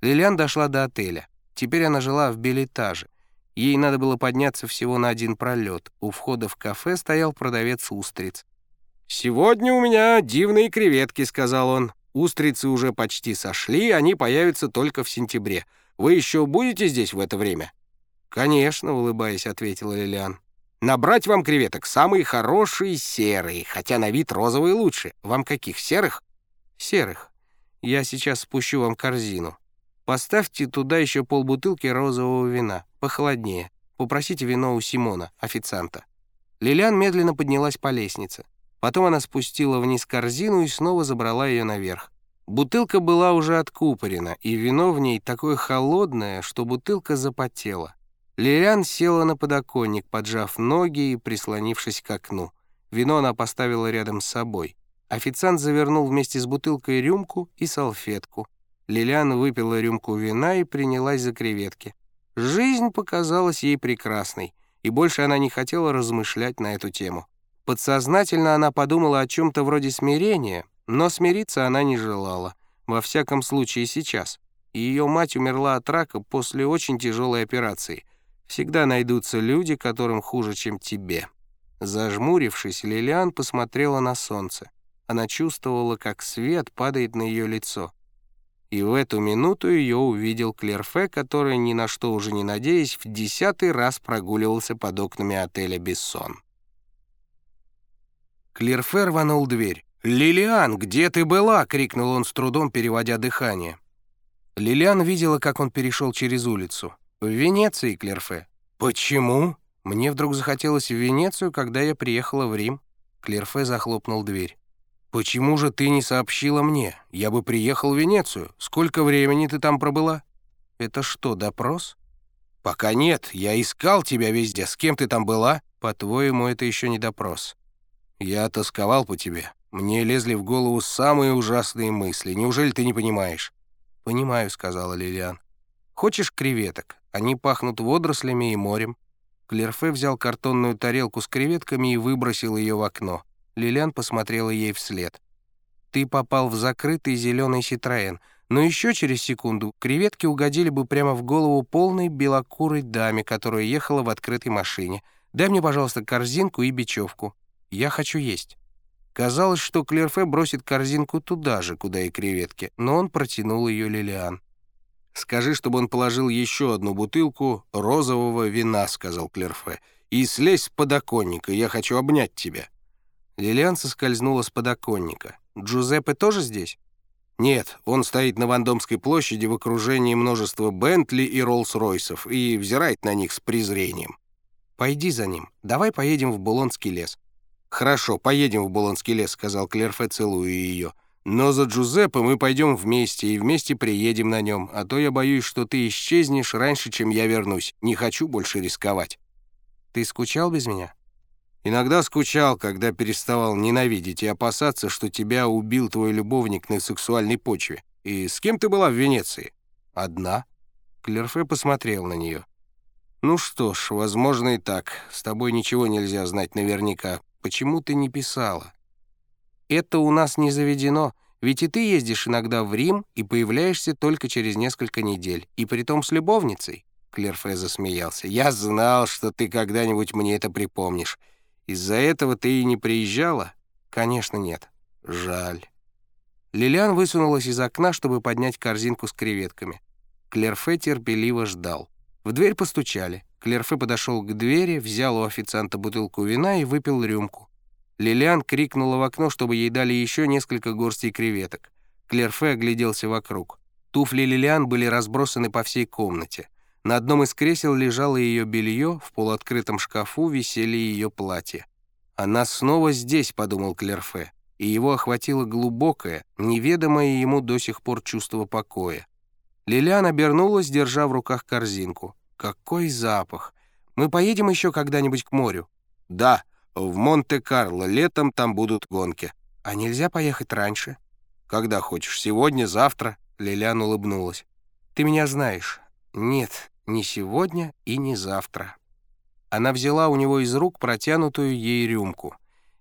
Лилиан дошла до отеля. Теперь она жила в билетаже. Ей надо было подняться всего на один пролет. У входа в кафе стоял продавец устриц. «Сегодня у меня дивные креветки», — сказал он. «Устрицы уже почти сошли, они появятся только в сентябре. Вы еще будете здесь в это время?» «Конечно», — улыбаясь, ответила Лилиан. «Набрать вам креветок самые хорошие серые, хотя на вид розовые лучше. Вам каких, серых?» «Серых. Я сейчас спущу вам корзину. Поставьте туда еще полбутылки розового вина, похолоднее. Попросите вино у Симона, официанта». Лилиан медленно поднялась по лестнице. Потом она спустила вниз корзину и снова забрала ее наверх. Бутылка была уже откупорена, и вино в ней такое холодное, что бутылка запотела. Лилиан села на подоконник, поджав ноги и прислонившись к окну. Вино она поставила рядом с собой. Официант завернул вместе с бутылкой рюмку и салфетку. Лилиан выпила рюмку вина и принялась за креветки. Жизнь показалась ей прекрасной, и больше она не хотела размышлять на эту тему. Подсознательно она подумала о чем-то вроде смирения, но смириться она не желала, во всяком случае сейчас. Ее мать умерла от рака после очень тяжелой операции — Всегда найдутся люди, которым хуже, чем тебе». Зажмурившись, Лилиан посмотрела на солнце. Она чувствовала, как свет падает на ее лицо. И в эту минуту ее увидел Клерфе, который, ни на что уже не надеясь, в десятый раз прогуливался под окнами отеля «Бессон». Клерфе рванул дверь. «Лилиан, где ты была?» — крикнул он с трудом, переводя дыхание. Лилиан видела, как он перешел через улицу. «В Венеции, Клерфе». «Почему?» «Мне вдруг захотелось в Венецию, когда я приехала в Рим». Клерфе захлопнул дверь. «Почему же ты не сообщила мне? Я бы приехал в Венецию. Сколько времени ты там пробыла?» «Это что, допрос?» «Пока нет. Я искал тебя везде. С кем ты там была?» «По-твоему, это еще не допрос». «Я тосковал по тебе. Мне лезли в голову самые ужасные мысли. Неужели ты не понимаешь?» «Понимаю», — сказала Лилиан. «Хочешь креветок? Они пахнут водорослями и морем». Клерфе взял картонную тарелку с креветками и выбросил ее в окно. Лилиан посмотрела ей вслед. «Ты попал в закрытый зеленый Ситроен, но еще через секунду креветки угодили бы прямо в голову полной белокурой даме, которая ехала в открытой машине. Дай мне, пожалуйста, корзинку и бечевку. Я хочу есть». Казалось, что Клерфе бросит корзинку туда же, куда и креветки, но он протянул ее Лилиан. «Скажи, чтобы он положил еще одну бутылку розового вина», — сказал Клерфе, «и слезь с подоконника, я хочу обнять тебя». Лилиан соскользнула с подоконника. «Джузеппе тоже здесь?» «Нет, он стоит на Вандомской площади в окружении множества Бентли и Роллс-Ройсов и взирает на них с презрением». «Пойди за ним. Давай поедем в Булонский лес». «Хорошо, поедем в Булонский лес», — сказал Клерфе, целуя ее. Но за Джузеппе мы пойдем вместе и вместе приедем на нем, а то я боюсь, что ты исчезнешь раньше, чем я вернусь. Не хочу больше рисковать». «Ты скучал без меня?» «Иногда скучал, когда переставал ненавидеть и опасаться, что тебя убил твой любовник на сексуальной почве. И с кем ты была в Венеции?» «Одна». Клерфе посмотрел на нее. «Ну что ж, возможно и так. С тобой ничего нельзя знать наверняка. Почему ты не писала?» Это у нас не заведено, ведь и ты ездишь иногда в Рим и появляешься только через несколько недель, и притом с любовницей». Клерфе засмеялся. «Я знал, что ты когда-нибудь мне это припомнишь. Из-за этого ты и не приезжала?» «Конечно, нет. Жаль». Лилиан высунулась из окна, чтобы поднять корзинку с креветками. Клерфе терпеливо ждал. В дверь постучали. Клерфе подошел к двери, взял у официанта бутылку вина и выпил рюмку. Лилиан крикнула в окно, чтобы ей дали еще несколько горстей креветок. Клерфе огляделся вокруг. Туфли Лилиан были разбросаны по всей комнате. На одном из кресел лежало ее белье, в полуоткрытом шкафу висели ее платья. «Она снова здесь», — подумал Клерфе, и его охватило глубокое, неведомое ему до сих пор чувство покоя. Лилиан обернулась, держа в руках корзинку. «Какой запах! Мы поедем еще когда-нибудь к морю?» «Да», в Монте-Карло летом там будут гонки. А нельзя поехать раньше? Когда хочешь, сегодня, завтра?» Лилиан улыбнулась. «Ты меня знаешь. Нет, не сегодня и не завтра». Она взяла у него из рук протянутую ей рюмку.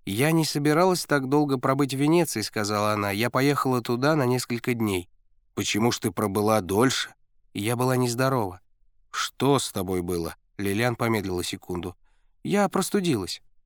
«Я не собиралась так долго пробыть в Венеции», — сказала она. «Я поехала туда на несколько дней». Почему ж ты пробыла дольше?» Я была нездорова. «Что с тобой было?» Лилиан помедлила секунду. Я простудилась.